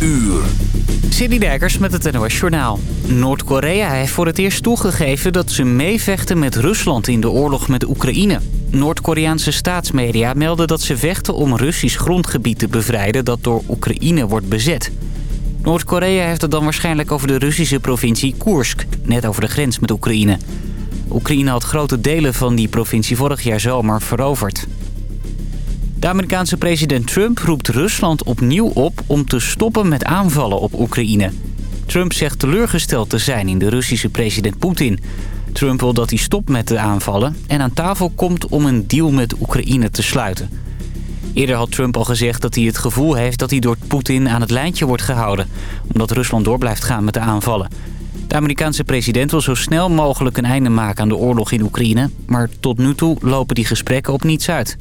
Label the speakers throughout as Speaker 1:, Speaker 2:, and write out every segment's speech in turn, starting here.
Speaker 1: uur.
Speaker 2: Dijkers met het NOS Journaal. Noord-Korea heeft voor het eerst toegegeven dat ze meevechten met Rusland in de oorlog met Oekraïne. Noord-Koreaanse staatsmedia melden dat ze vechten om Russisch grondgebied te bevrijden dat door Oekraïne wordt bezet. Noord-Korea heeft het dan waarschijnlijk over de Russische provincie Koersk, net over de grens met Oekraïne. Oekraïne had grote delen van die provincie vorig jaar zomer veroverd. De Amerikaanse president Trump roept Rusland opnieuw op om te stoppen met aanvallen op Oekraïne. Trump zegt teleurgesteld te zijn in de Russische president Poetin. Trump wil dat hij stopt met de aanvallen en aan tafel komt om een deal met Oekraïne te sluiten. Eerder had Trump al gezegd dat hij het gevoel heeft dat hij door Poetin aan het lijntje wordt gehouden... omdat Rusland door blijft gaan met de aanvallen. De Amerikaanse president wil zo snel mogelijk een einde maken aan de oorlog in Oekraïne... maar tot nu toe lopen die gesprekken op niets uit.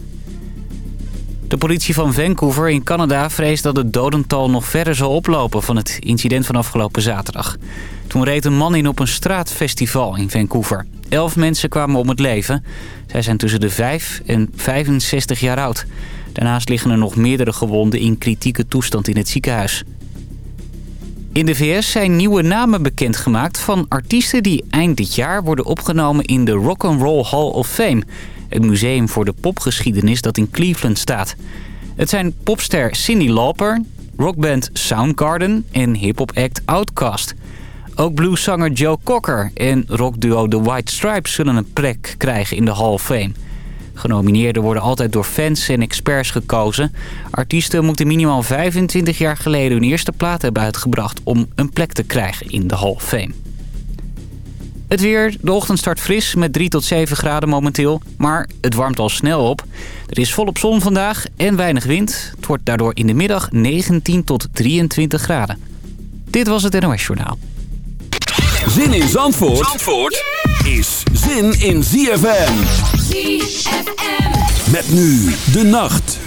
Speaker 2: De politie van Vancouver in Canada vreest dat het dodental nog verder zal oplopen van het incident van afgelopen zaterdag. Toen reed een man in op een straatfestival in Vancouver. Elf mensen kwamen om het leven. Zij zijn tussen de 5 en 65 jaar oud. Daarnaast liggen er nog meerdere gewonden in kritieke toestand in het ziekenhuis. In de VS zijn nieuwe namen bekendgemaakt van artiesten die eind dit jaar worden opgenomen in de Rock'n'Roll Hall of Fame. Het museum voor de popgeschiedenis dat in Cleveland staat. Het zijn popster Cyndi Lauper, rockband Soundgarden en hiphop act Outkast. Ook blueszanger Joe Cocker en rockduo The White Stripes zullen een plek krijgen in de Hall of Fame. Genomineerden worden altijd door fans en experts gekozen. Artiesten moeten minimaal 25 jaar geleden hun eerste plaat hebben uitgebracht... om een plek te krijgen in de Hall of Fame. Het weer, de ochtend start fris met 3 tot 7 graden momenteel. Maar het warmt al snel op. Er is volop zon vandaag en weinig wind. Het wordt daardoor in de middag 19 tot 23 graden. Dit was het NOS Journaal.
Speaker 1: Zin in Zandvoort, Zandvoort is zin in ZFM. ZFM. Met nu de nacht.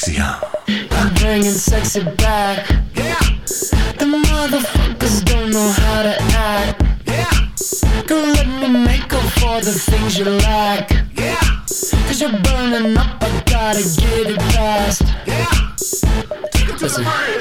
Speaker 3: Sexy out. I'm bringing sexy back. Yeah. The motherfuckers don't know how to act. Yeah. Don't let me make up for the things you lack. Yeah. Cause you're burning up, I gotta get it fast. Yeah. Listen. Dirty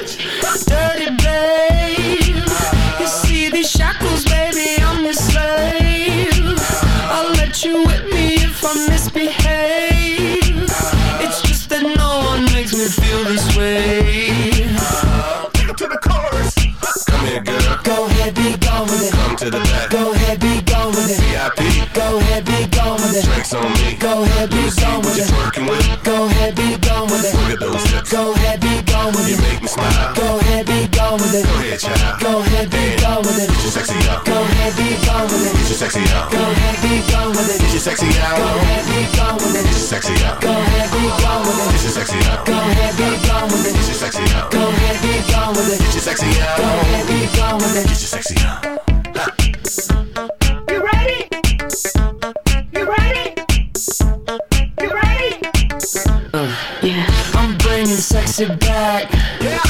Speaker 3: Look at those hips. Go ahead, be gone with it. You make me smile. Go ahead, be gone with it. Go ahead, child. Go ahead, be gone with it. Get your sexy out. Go ahead, be gone with it. Get your sexy out. Go ahead, be gone with it. Get your sexy out. Go ahead, be gone with it. Get your sexy out. Go ahead, be gone with it. Get your sexy out. Go ahead, be gone with it. Get your sexy out. Go ahead, be gone with it. Get your sexy out. Go ahead, be gone with it. Get your sexy out. Bringing sexy back. Yeah.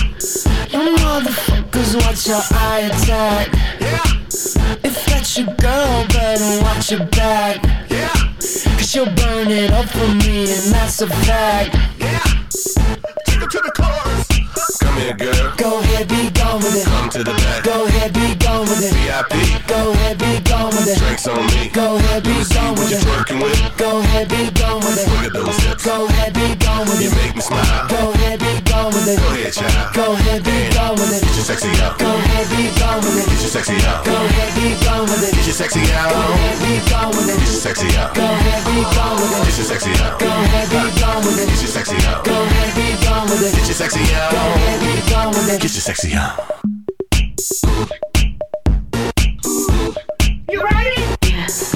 Speaker 3: You motherfuckers watch your eye attack. Yeah. If that's your girl, better watch your back. Yeah. Cause she'll burn it up for me, and that's a fact. Yeah. Take her to the chorus. Come here, girl. Go ahead, be gone with it. Come to the back. Go ahead, be gone with it. VIP. Go ahead, be gone with it. Drinks on me. Go ahead, be gone with it. Working with. Go ahead, be gone with it. Look at those hips. Go gone with it. You make me smile. Go ahead, be gone with it. Go ahead, child. Go ahead, be gone with it. Get your sexy out. Go ahead, be gone with it. Get your sexy out. Go ahead, be gone with it. Get your sexy out. Go ahead, be gone with it. Get your sexy out. Go ahead, be gone with it. Get your sexy out. Go ahead, be gone with it. Get your sexy out. Go ahead, be gone with it. Get your sexy out. Go ahead, be gone with it. Get your sexy out.
Speaker 4: You ready? Yes.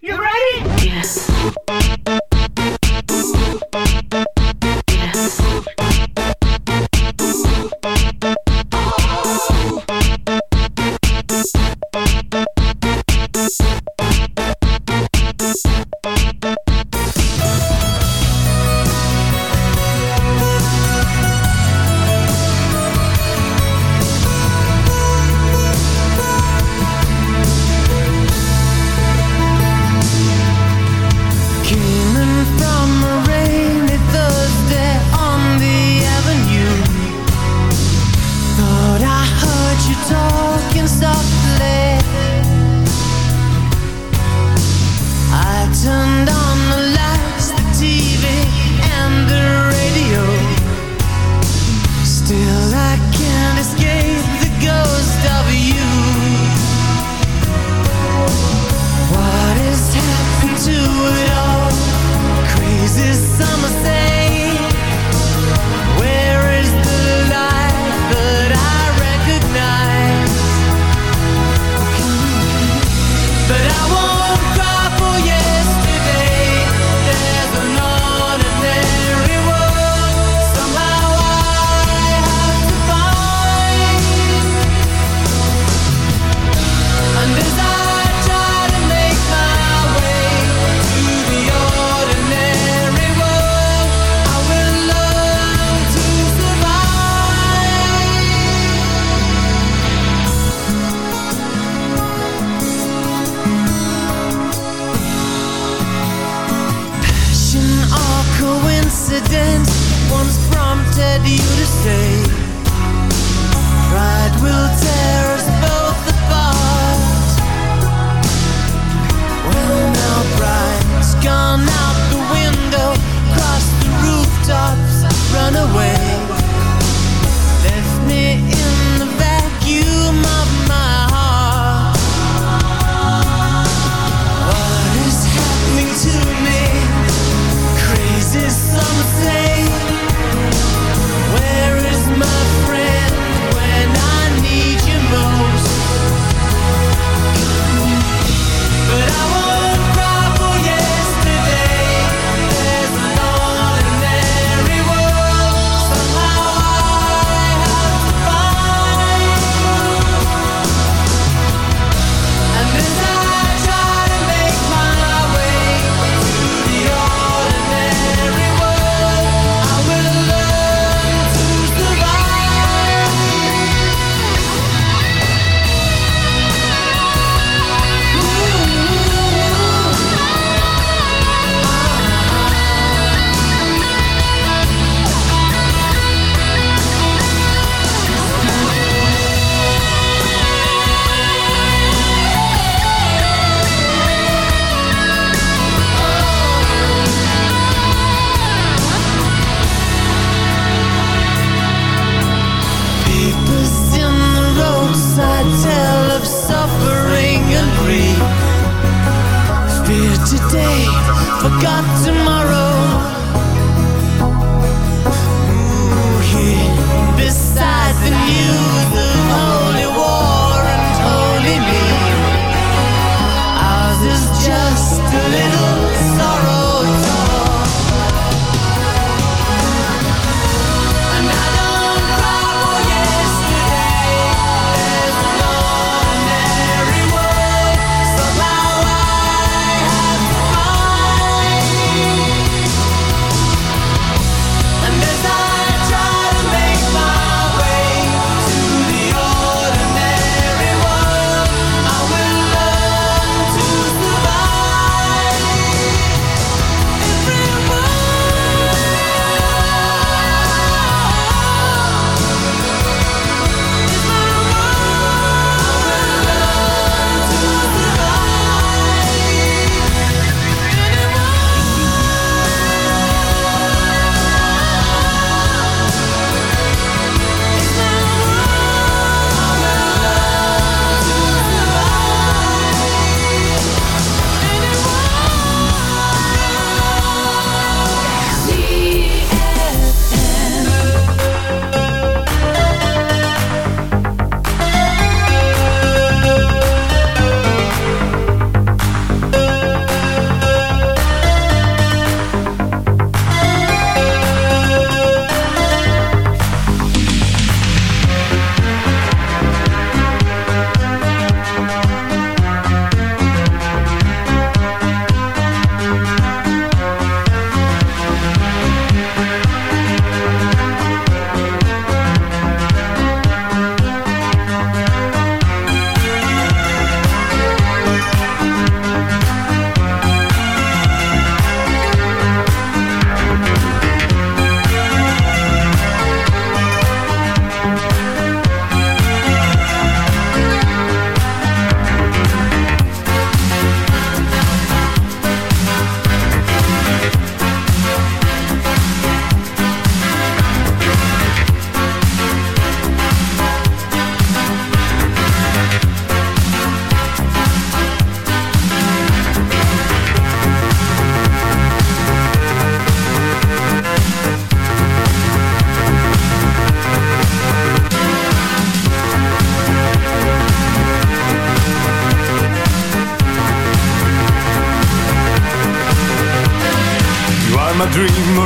Speaker 4: You ready? Yes.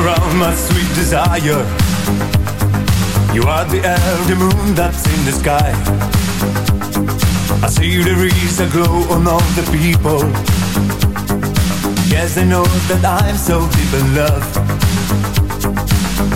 Speaker 5: Around my sweet desire. You are the air, the moon that's in the sky. I see there is a glow on all the people. Yes, I know that I'm so deep in love.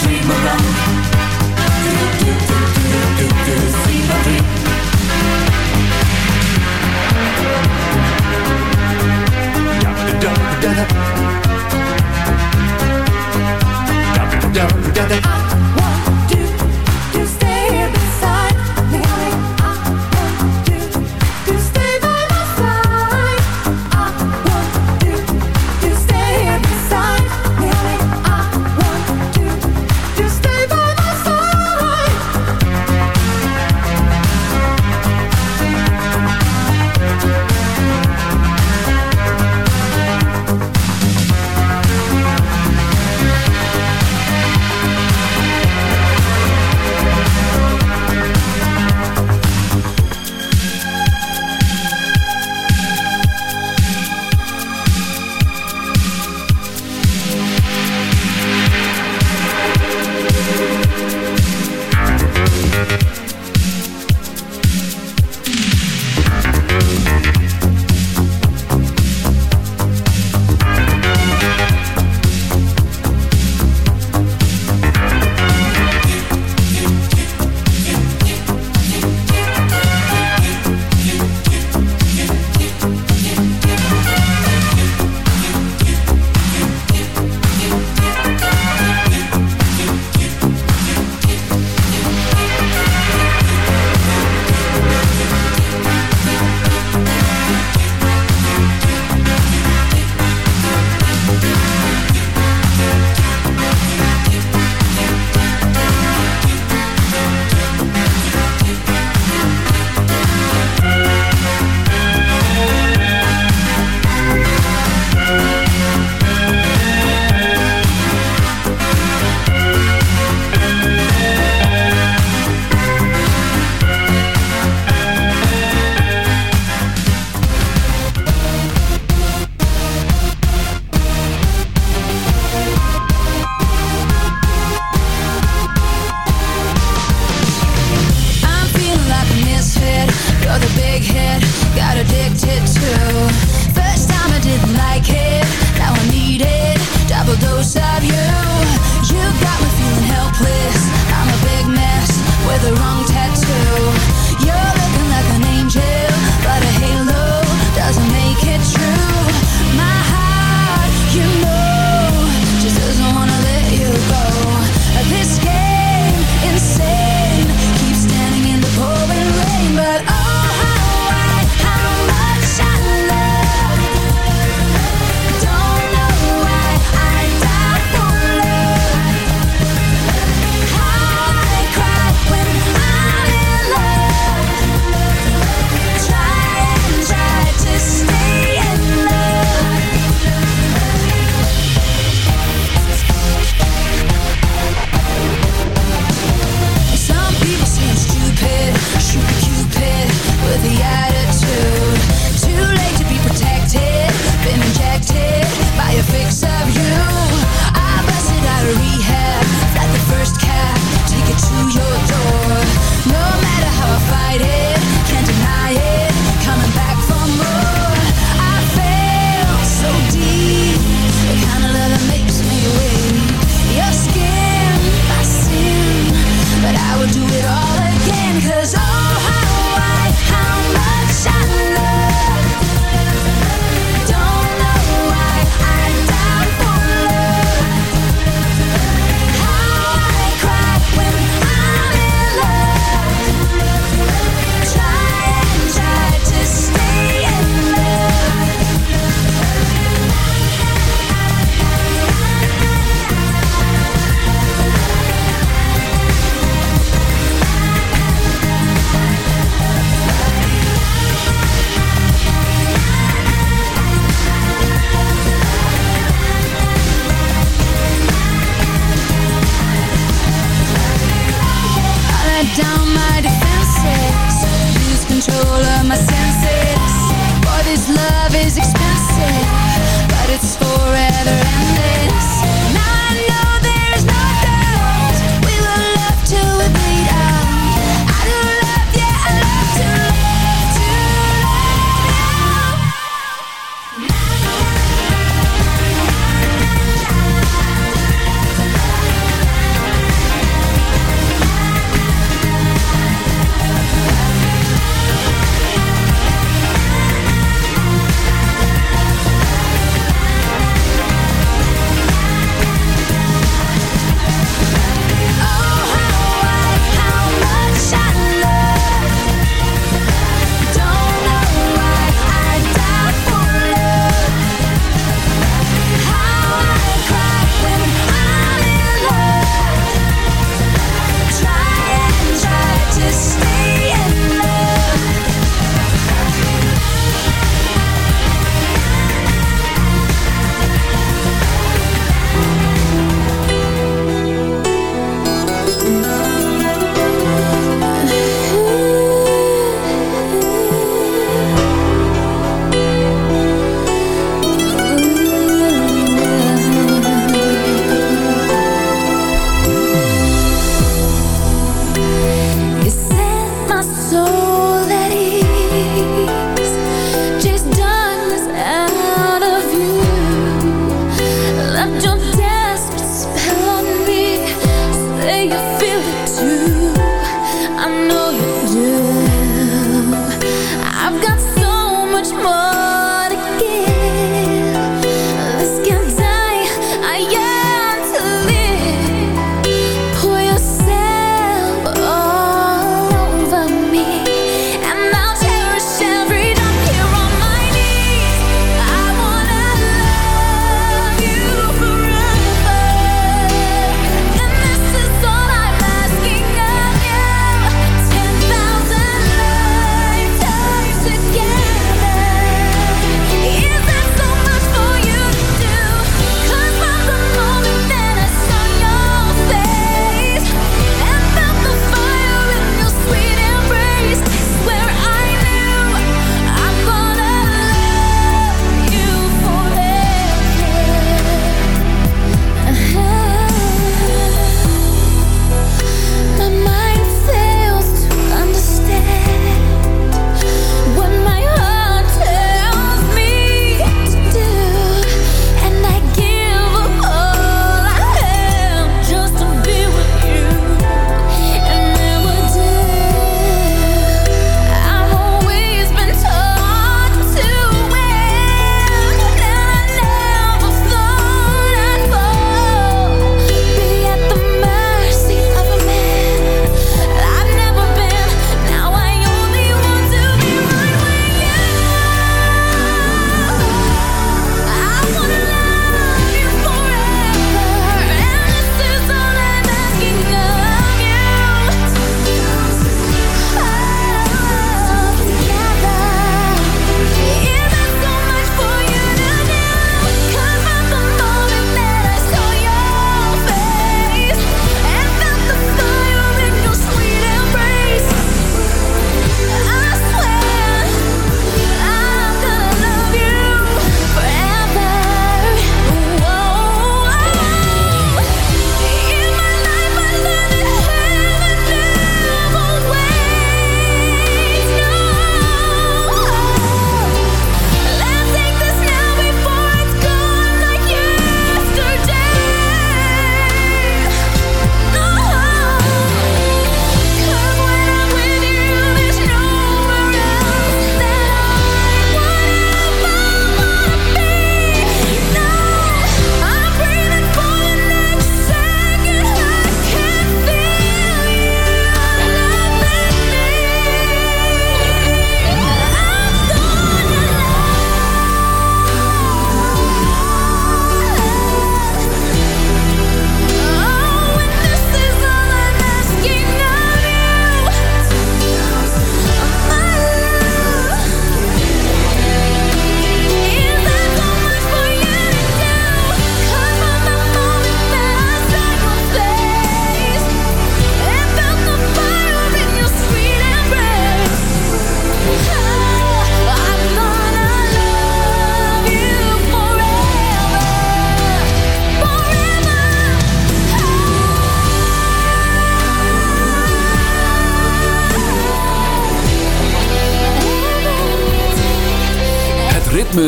Speaker 5: Dream around.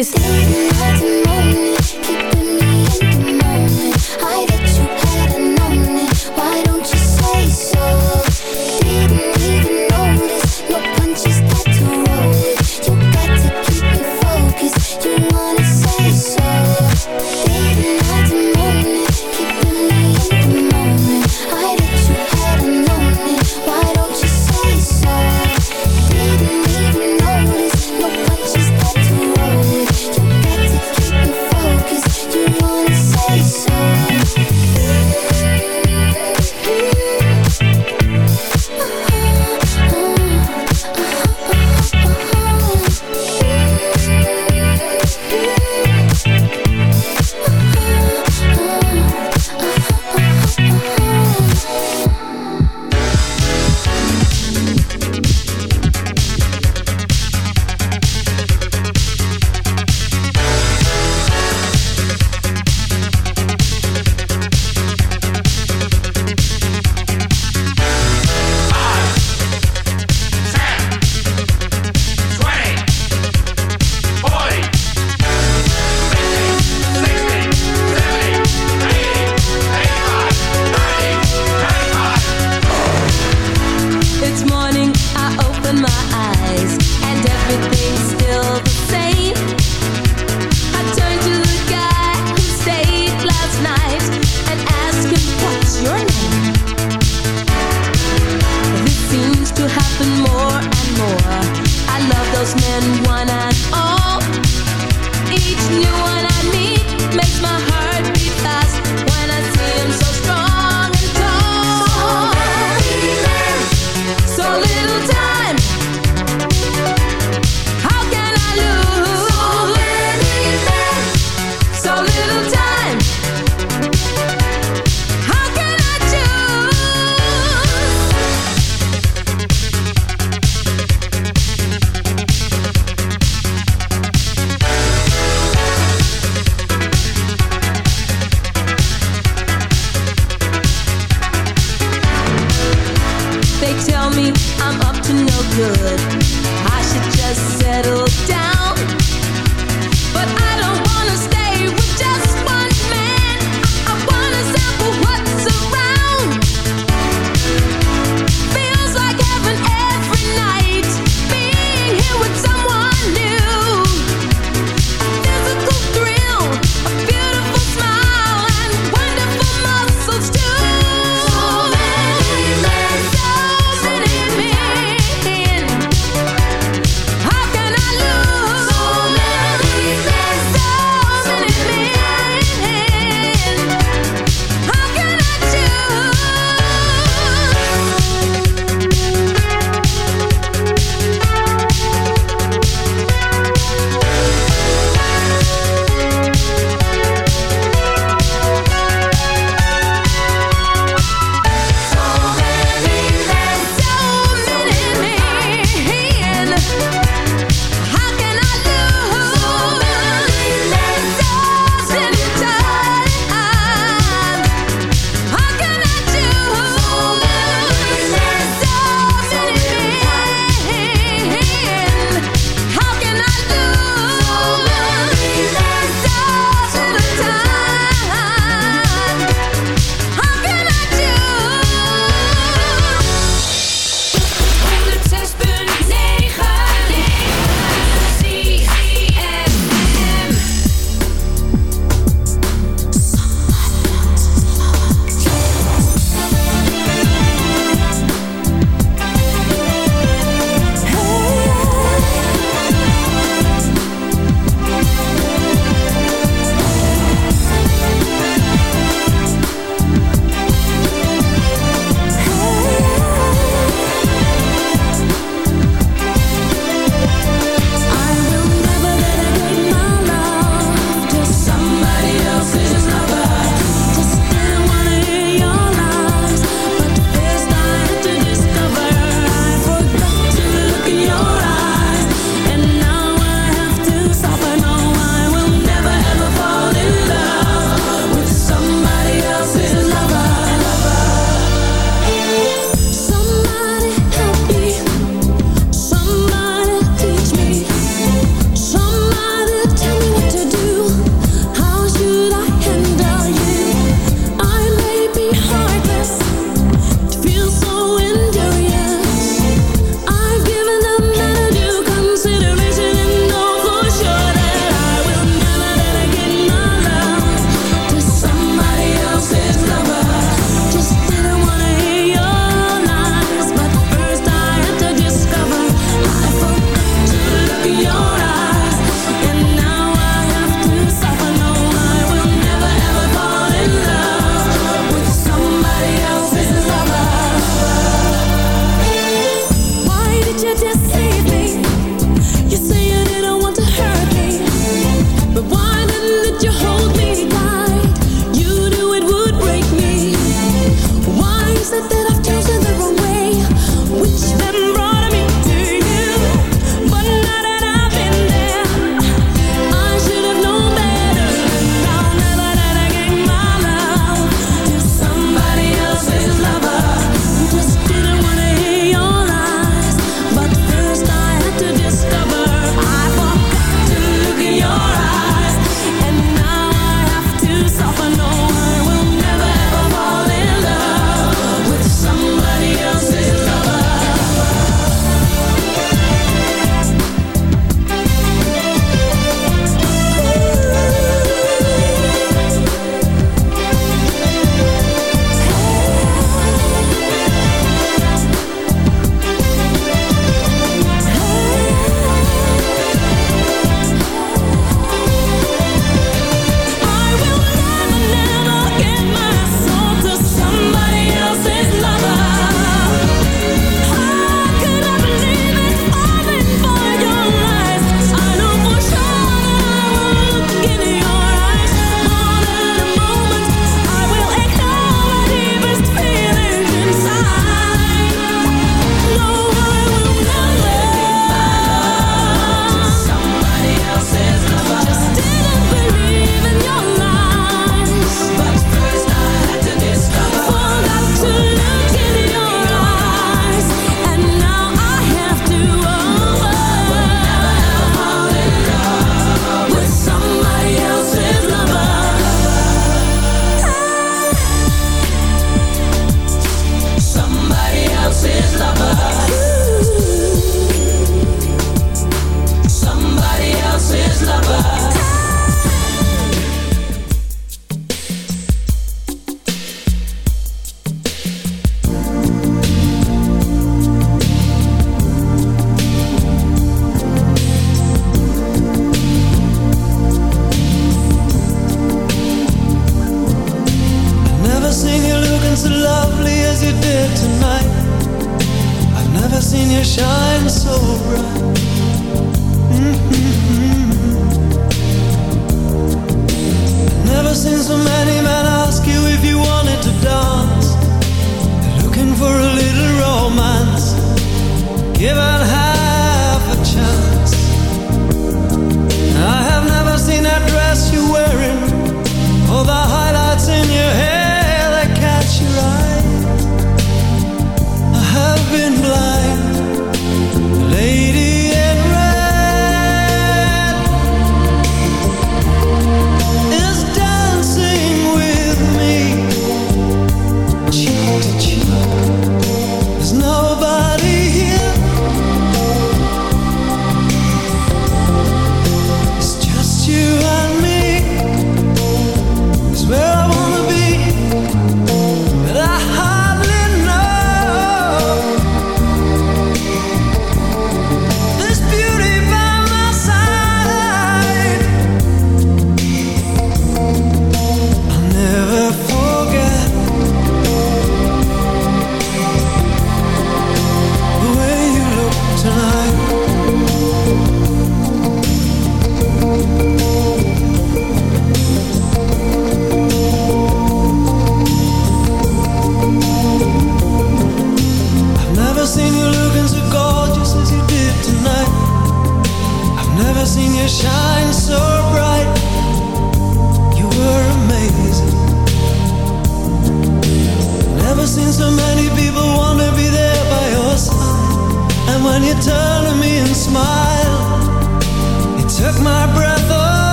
Speaker 6: and good.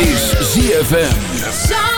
Speaker 7: Is
Speaker 3: ZFM.